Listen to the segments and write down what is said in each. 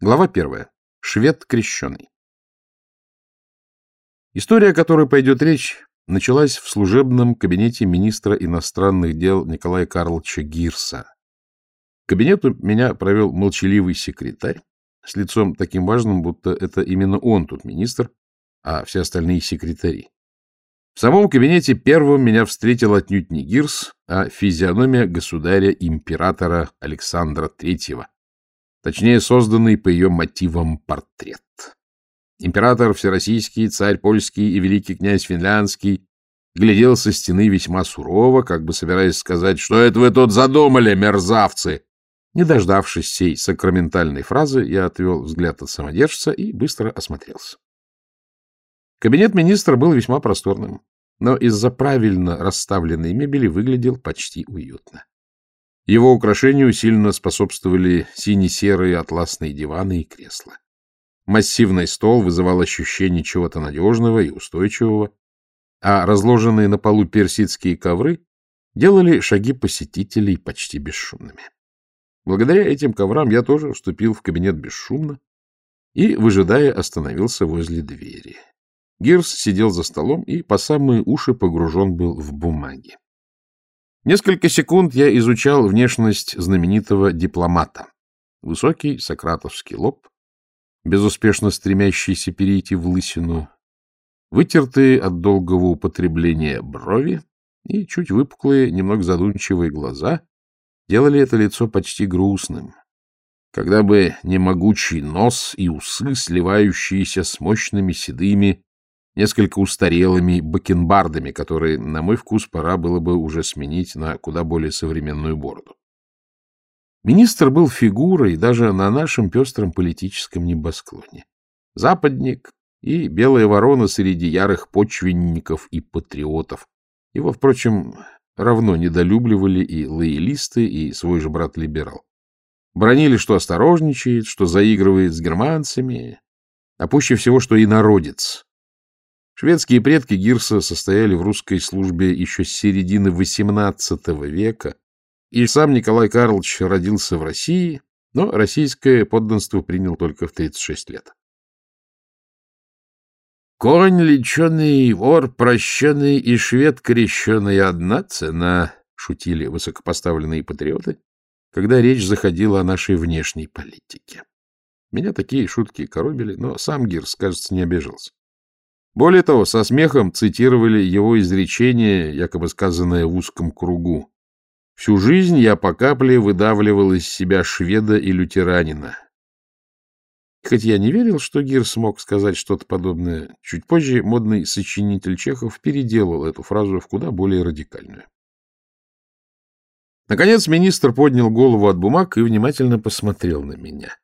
Глава первая. Швед крещеный. История, о которой пойдет речь, началась в служебном кабинете министра иностранных дел Николая Карловича Гирса. В кабинету меня провел молчаливый секретарь с лицом таким важным, будто это именно он тут министр, а все остальные секретари. В самом кабинете первым меня встретил отнюдь не Гирс, а физиономия государя-императора Александра Третьего, точнее, созданный по ее мотивам портрет. Император Всероссийский, царь польский и великий князь финляндский глядел со стены весьма сурово, как бы собираясь сказать, что это вы тут задумали, мерзавцы. Не дождавшись сей сакраментальной фразы, я отвел взгляд от самодержца и быстро осмотрелся. Кабинет министра был весьма просторным, но из-за правильно расставленной мебели выглядел почти уютно. Его украшению сильно способствовали сине-серые атласные диваны и кресла. Массивный стол вызывал ощущение чего-то надежного и устойчивого, а разложенные на полу персидские ковры делали шаги посетителей почти бесшумными. Благодаря этим коврам я тоже вступил в кабинет бесшумно и, выжидая, остановился возле двери. Гирс сидел за столом и по самые уши погружен был в бумаги. Несколько секунд я изучал внешность знаменитого дипломата. Высокий сократовский лоб, безуспешно стремящийся перейти в лысину, вытертые от долгого употребления брови и чуть выпуклые, немного задумчивые глаза делали это лицо почти грустным. Когда бы не могучий нос и усы, сливающиеся с мощными седыми, несколько устарелыми бакенбардами, которые, на мой вкус, пора было бы уже сменить на куда более современную бороду. Министр был фигурой даже на нашем пестром политическом небосклоне. Западник и белая ворона среди ярых почвенников и патриотов. Его, впрочем, равно недолюбливали и лоялисты, и свой же брат-либерал. Бронили, что осторожничает, что заигрывает с германцами, а пуще всего, что и народец, Шведские предки Гирса состояли в русской службе еще с середины XVIII века, и сам Николай Карлович родился в России, но российское подданство принял только в 36 лет. «Конь леченый, вор прощенный и швед крещеный одна цена», — шутили высокопоставленные патриоты, когда речь заходила о нашей внешней политике. Меня такие шутки коробили, но сам Гирс, кажется, не обижался. Более того, со смехом цитировали его изречение, якобы сказанное в узком кругу. «Всю жизнь я по капле выдавливал из себя шведа и лютеранина». Хоть я не верил, что Гир смог сказать что-то подобное, чуть позже модный сочинитель Чехов переделал эту фразу в куда более радикальную. Наконец министр поднял голову от бумаг и внимательно посмотрел на меня.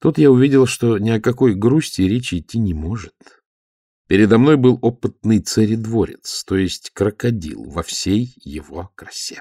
Тут я увидел, что ни о какой грусти речи идти не может. Передо мной был опытный царедворец, то есть крокодил во всей его красе.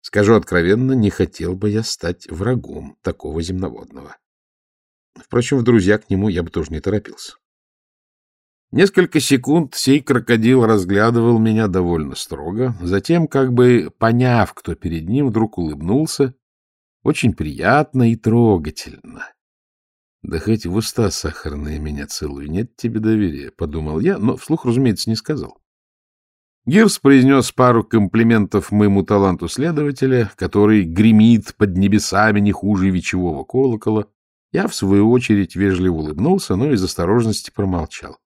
Скажу откровенно, не хотел бы я стать врагом такого земноводного. Впрочем, в друзья к нему я бы тоже не торопился. Несколько секунд сей крокодил разглядывал меня довольно строго, затем, как бы поняв, кто перед ним, вдруг улыбнулся, очень приятно и трогательно, да хоть в уста сахарные меня целуй, нет тебе доверия, — подумал я, но вслух, разумеется, не сказал. Гирс произнес пару комплиментов моему таланту следователя, который гремит под небесами не хуже вечевого колокола. Я, в свою очередь, вежливо улыбнулся, но из осторожности промолчал.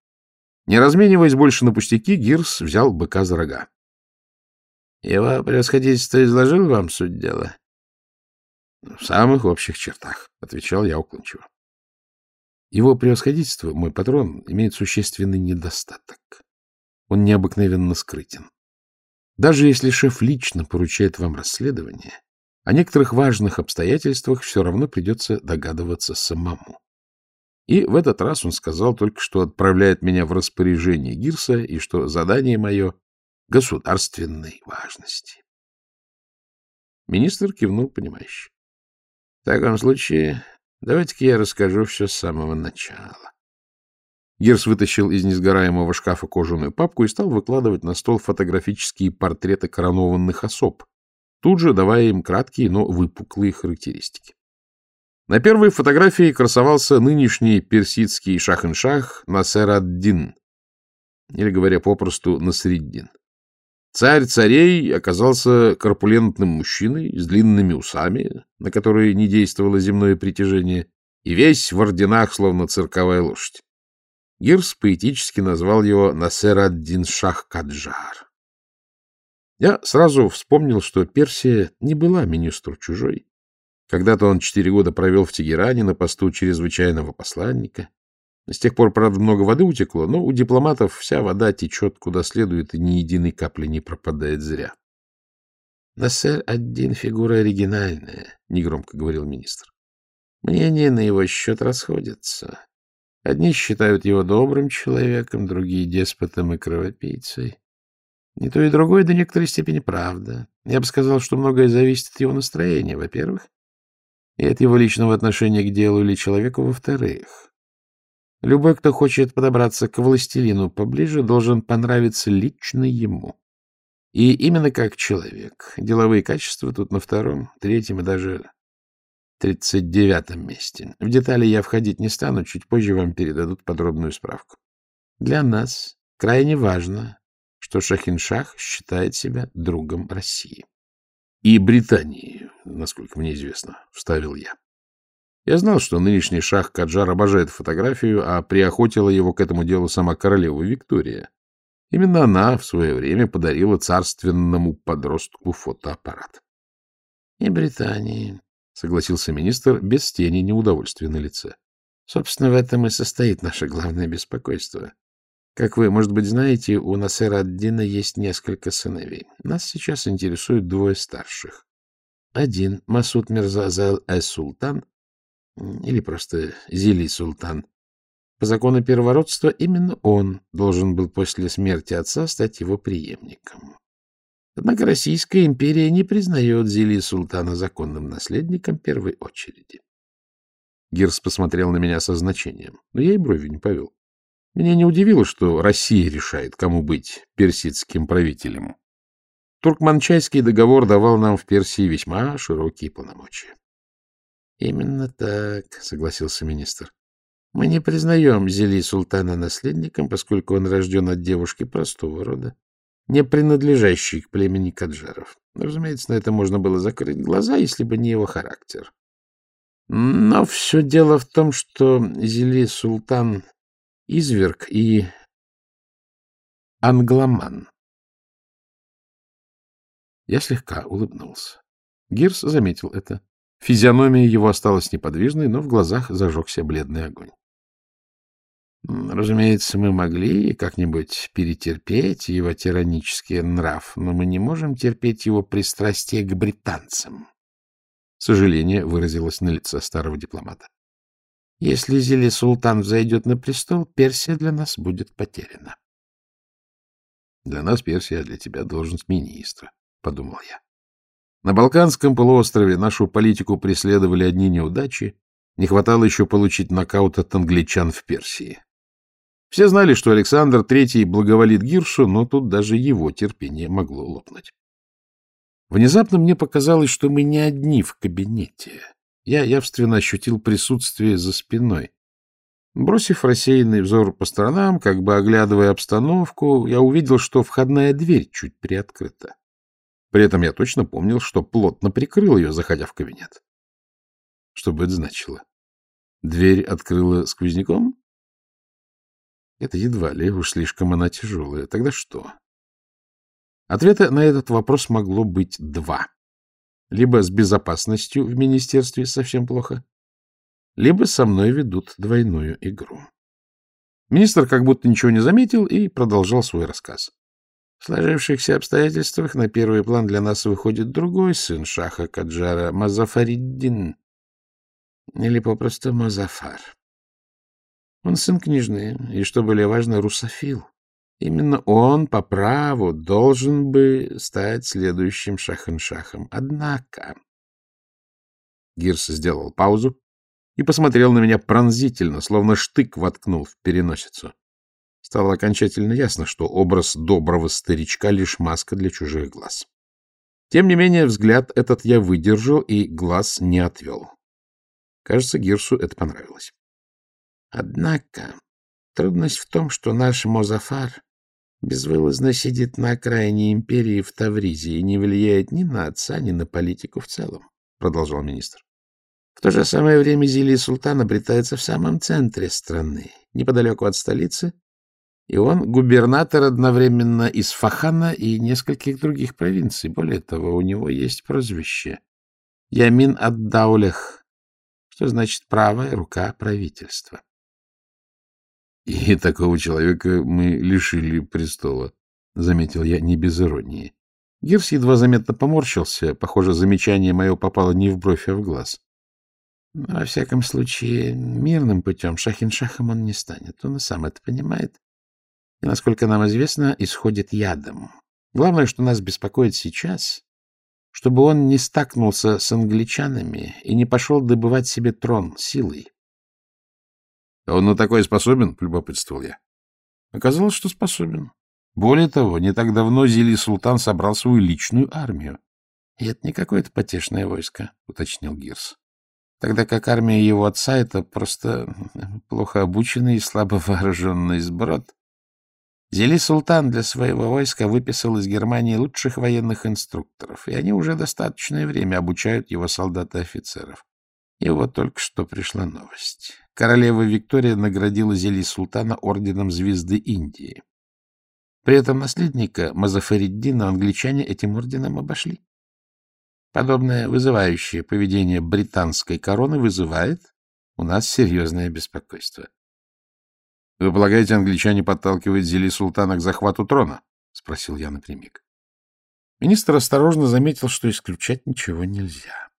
Не размениваясь больше на пустяки, Гирс взял быка за рога. — Его превосходительство изложил вам суть дела? — В самых общих чертах, — отвечал я уклончиво. Его превосходительство, мой патрон, имеет существенный недостаток. Он необыкновенно скрытен. Даже если шеф лично поручает вам расследование, о некоторых важных обстоятельствах все равно придется догадываться самому. И в этот раз он сказал только, что отправляет меня в распоряжение Гирса и что задание мое государственной важности. Министр кивнул понимающе. — В таком случае Давайте-ка я расскажу все с самого начала. Герс вытащил из несгораемого шкафа кожаную папку и стал выкладывать на стол фотографические портреты коронованных особ, тут же давая им краткие, но выпуклые характеристики. На первой фотографии красовался нынешний персидский шах-ин-шах Насер ад-Дин, или, говоря попросту, Насреддин. Царь царей оказался корпулентным мужчиной с длинными усами, на которые не действовало земное притяжение, и весь в орденах, словно цирковая лошадь. Гирс поэтически назвал его Насер ад-Дин Шах Каджар. Я сразу вспомнил, что Персия не была министру чужой, когда-то он четыре года провел в Тегеране на посту чрезвычайного посланника. С тех пор, правда, много воды утекло, но у дипломатов вся вода течет куда следует, и ни единой капли не пропадает зря. — Нассер один фигура оригинальная, — негромко говорил министр. Мнения на его счет расходятся. Одни считают его добрым человеком, другие — деспотом и кровопийцей. Не то и другое до некоторой степени правда. Я бы сказал, что многое зависит от его настроения, во-первых, и от его личного отношения к делу или человеку, во-вторых. Любой, кто хочет подобраться к властелину поближе, должен понравиться лично ему. И именно как человек. Деловые качества тут на втором, третьем и даже тридцать девятом месте. В детали я входить не стану, чуть позже вам передадут подробную справку. Для нас крайне важно, что Шахиншах считает себя другом России. И Британии, насколько мне известно, — вставил я. Я знал, что нынешний шах Каджар обожает фотографию, а приохотила его к этому делу сама королева Виктория. Именно она в свое время подарила царственному подростку фотоаппарат. — И Британии, — согласился министр без тени неудовольствия на лице. — Собственно, в этом и состоит наше главное беспокойство. Как вы, может быть, знаете, у Насера Аддина есть несколько сыновей. Нас сейчас интересуют двое старших. Один — Масуд Мирзазал Ай-Султан, или просто Зили Султан. По закону первородства именно он должен был после смерти отца стать его преемником. Однако Российская империя не признает Зили Султана законным наследником первой очереди. Гирс посмотрел на меня со значением, но я и брови не повел. Меня не удивило, что Россия решает, кому быть персидским правителем. Туркманчайский договор давал нам в Персии весьма широкие полномочия. — Именно так, — согласился министр. — Мы не признаем Зели султана наследником, поскольку он рожден от девушки простого рода, не принадлежащей к племени Каджаров. Разумеется, на это можно было закрыть глаза, если бы не его характер. Но все дело в том, что Зели султан изверг и англоман. Я слегка улыбнулся. Гирс заметил это. Физиономия его осталась неподвижной, но в глазах зажегся бледный огонь. Разумеется, мы могли как-нибудь перетерпеть его тиранический нрав, но мы не можем терпеть его пристрастие к британцам. Сожаление выразилось на лице старого дипломата. Если Зели Султан взойдет на престол, Персия для нас будет потеряна. — Для нас Персия, а для тебя должность министра, — подумал я. На Балканском полуострове нашу политику преследовали одни неудачи, не хватало еще получить нокаут от англичан в Персии. Все знали, что Александр III благоволит Гиршу, но тут даже его терпение могло лопнуть. Внезапно мне показалось, что мы не одни в кабинете. Я явственно ощутил присутствие за спиной. Бросив рассеянный взор по сторонам, как бы оглядывая обстановку, я увидел, что входная дверь чуть приоткрыта. При этом я точно помнил, что плотно прикрыл ее, заходя в кабинет. Что бы это значило? Дверь открыла сквозняком? Это едва ли, уж слишком она тяжелая. Тогда что? Ответа на этот вопрос могло быть два. Либо с безопасностью в министерстве совсем плохо, либо со мной ведут двойную игру. Министр как будто ничего не заметил и продолжал свой рассказ. В сложившихся обстоятельствах на первый план для нас выходит другой сын Шаха Каджара, Мазафариддин, или попросту Мазафар. Он сын княжны, и, что более важно, русофил. Именно он по праву должен бы стать следующим шаханшахом. Однако... Гирс сделал паузу и посмотрел на меня пронзительно, словно штык воткнул в переносицу. Стало окончательно ясно, что образ доброго старичка — лишь маска для чужих глаз. Тем не менее, взгляд этот я выдержал и глаз не отвел. Кажется, Гирсу это понравилось. Однако трудность в том, что наш Мозафар безвылазно сидит на окраине империи в Тавризе и не влияет ни на отца, ни на политику в целом, — продолжал министр. В то же самое время Зилий Султан обретается в самом центре страны, неподалеку от столицы, и он губернатор одновременно из Фахана и нескольких других провинций. Более того, у него есть прозвище Ямин Аддаулех, что значит правая рука правительства. И такого человека мы лишили престола, — заметил я не без иронии. Гирс едва заметно поморщился. Похоже, замечание мое попало не в бровь, а в глаз. Во всяком случае, мирным путем шахин-шахом он не станет. Он и сам это понимает. И, насколько нам известно, исходит ядом. Главное, что нас беспокоит сейчас, чтобы он не стакнулся с англичанами и не пошел добывать себе трон силой. — он на такое способен? — полюбопытствовал я. Оказалось, что способен. Более того, не так давно Зили Султан собрал свою личную армию. — И это не какое-то потешное войско, — уточнил Гирс. Тогда как армия его отца — это просто плохо обученный и слабо вооруженный сброд. Зели Султан для своего войска выписал из Германии лучших военных инструкторов, и они уже достаточное время обучают его солдат и офицеров. И вот только что пришла новость. Королева Виктория наградила Зели Султана орденом Звезды Индии. При этом наследника Мазафариддина англичане этим орденом обошли. Подобное вызывающее поведение британской короны вызывает у нас серьезное беспокойство. — Вы полагаете, англичане подталкивают Зели Султана к захвату трона? — спросил я напрямик. Министр осторожно заметил, что исключать ничего нельзя.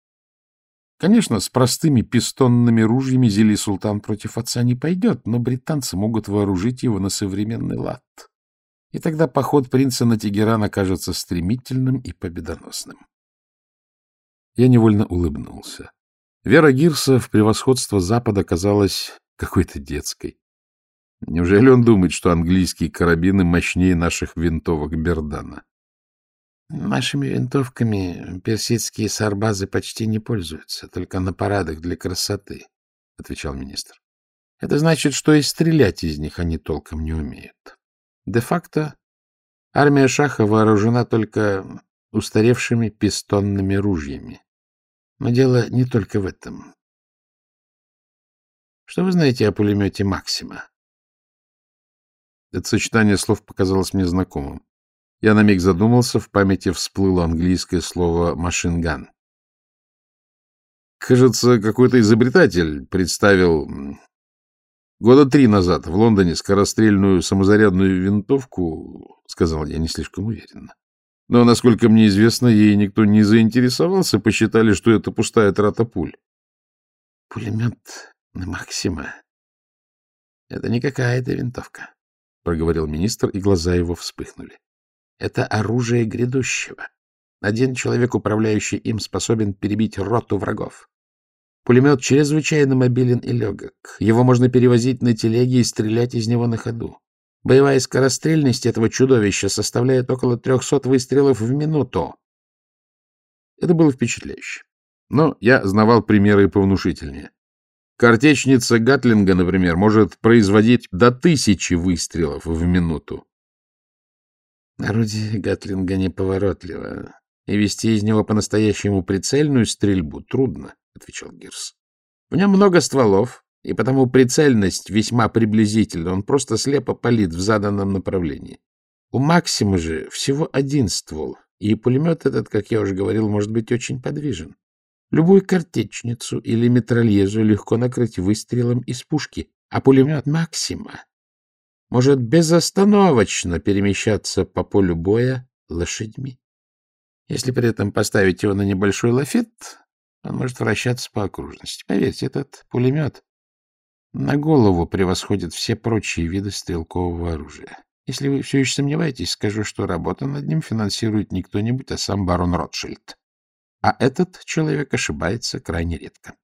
Конечно, с простыми пистонными ружьями Зели Султан против отца не пойдет, но британцы могут вооружить его на современный лад. И тогда поход принца на Тегеран окажется стремительным и победоносным. Я невольно улыбнулся. Вера Гирса в превосходство Запада казалась какой-то детской. Неужели он думает, что английские карабины мощнее наших винтовок Бердана? Нашими винтовками персидские сарбазы почти не пользуются, только на парадах для красоты, — отвечал министр. Это значит, что и стрелять из них они толком не умеют. Де-факто армия Шаха вооружена только устаревшими пистонными ружьями. Но дело не только в этом. Что вы знаете о пулемете «Максима»? Это сочетание слов показалось мне знакомым. Я на миг задумался, в памяти всплыло английское слово «машинган». Кажется, какой-то изобретатель представил года три назад в Лондоне скорострельную самозарядную винтовку, сказал я не слишком уверенно. Но, насколько мне известно, ей никто не заинтересовался, посчитали, что это пустая трата пуль. Пулемет на Максима. Это не какая-то винтовка, — проговорил министр, и глаза его вспыхнули. Это оружие грядущего. Один человек, управляющий им, способен перебить роту врагов. Пулемет чрезвычайно мобилен и легок. Его можно перевозить на телеге и стрелять из него на ходу. Боевая скорострельность этого чудовища составляет около 300 выстрелов в минуту. Это было впечатляюще. Но я знавал примеры повнушительнее. Картечница Гатлинга, например, может производить до тысячи выстрелов в минуту. Орудие Гатлинга неповоротливо, и вести из него по-настоящему прицельную стрельбу трудно, — отвечал Гирс. В нем много стволов, и потому прицельность весьма приблизительна, он просто слепо палит в заданном направлении. У Максима же всего один ствол, и пулемет этот, как я уже говорил, может быть очень подвижен. Любую картечницу или метрольезу легко накрыть выстрелом из пушки, а пулемет Максима может безостановочно перемещаться по полю боя лошадьми. Если при этом поставить его на небольшой лафет, он может вращаться по окружности. Поверьте, этот пулемет на голову превосходит все прочие виды стрелкового оружия. Если вы все еще сомневаетесь, скажу, что работа над ним финансирует не кто-нибудь, а сам барон Ротшильд. А этот человек ошибается крайне редко.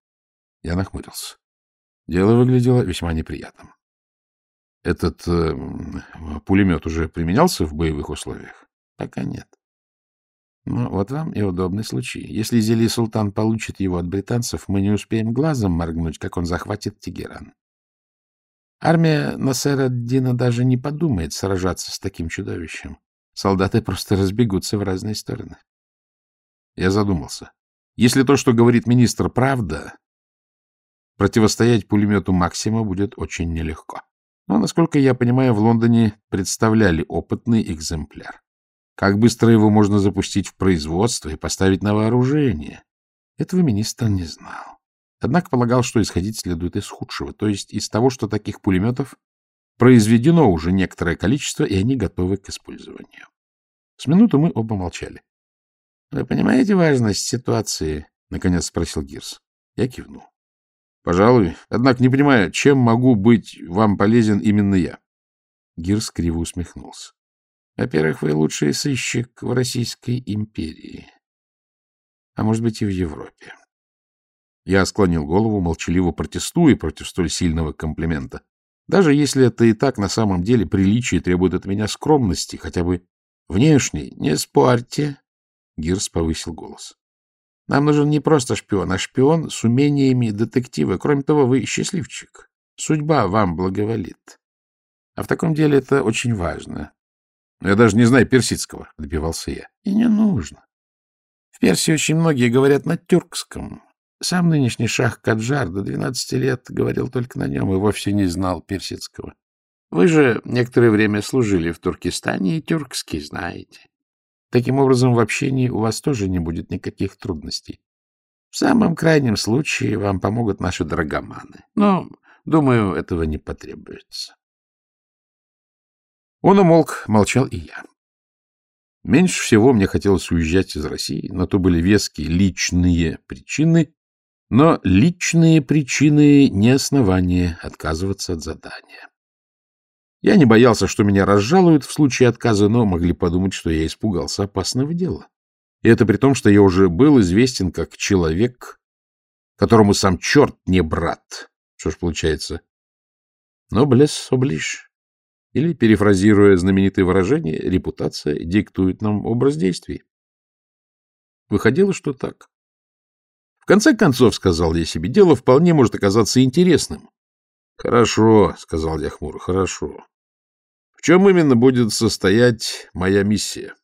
Я нахмурился. Дело выглядело весьма неприятным. Этот э, пулемет уже применялся в боевых условиях? Пока нет. Ну, вот вам и удобный случай. Если Зели Султан получит его от британцев, мы не успеем глазом моргнуть, как он захватит Тегеран. Армия Насера Дина даже не подумает сражаться с таким чудовищем. Солдаты просто разбегутся в разные стороны. Я задумался. Если то, что говорит министр, правда, противостоять пулемету Максима будет очень нелегко. Но, насколько я понимаю, в Лондоне представляли опытный экземпляр. Как быстро его можно запустить в производство и поставить на вооружение? Этого министр не знал. Однако полагал, что исходить следует из худшего, то есть из того, что таких пулеметов произведено уже некоторое количество, и они готовы к использованию. С минуту мы оба молчали. — Вы понимаете важность ситуации? — наконец спросил Гирс. Я кивнул. — Пожалуй. Однако не понимаю, чем могу быть вам полезен именно я? Гирс криво усмехнулся. Во-первых, вы лучший сыщик в Российской империи. А может быть, и в Европе. Я склонил голову, молчаливо протестуя против столь сильного комплимента. Даже если это и так на самом деле приличие требует от меня скромности, хотя бы внешней. Не спорьте. Гирс повысил голос. Нам нужен не просто шпион, а шпион с умениями детектива. Кроме того, вы счастливчик. Судьба вам благоволит. А в таком деле это очень важно. Я даже не знаю персидского, — добивался я. И не нужно. В Персии очень многие говорят на тюркском. Сам нынешний шах Каджар до двенадцати лет говорил только на нем и вовсе не знал персидского. Вы же некоторое время служили в Туркестане и тюркский знаете. Таким образом, в общении у вас тоже не будет никаких трудностей. В самом крайнем случае вам помогут наши драгоманы. Но, думаю, этого не потребуется. Он умолк, молчал и я. Меньше всего мне хотелось уезжать из России, на то были веские личные причины, но личные причины не основание отказываться от задания. Я не боялся, что меня разжалуют в случае отказа, но могли подумать, что я испугался опасного дела. И это при том, что я уже был известен как человек, которому сам черт не брат. Что ж получается? Ноблес оближ. Или, перефразируя знаменитое выражение, репутация диктует нам образ действий. Выходило, что так. В конце концов, сказал я себе, дело вполне может оказаться интересным. Хорошо, сказал я хмуро, хорошо. В чем именно будет состоять моя миссия?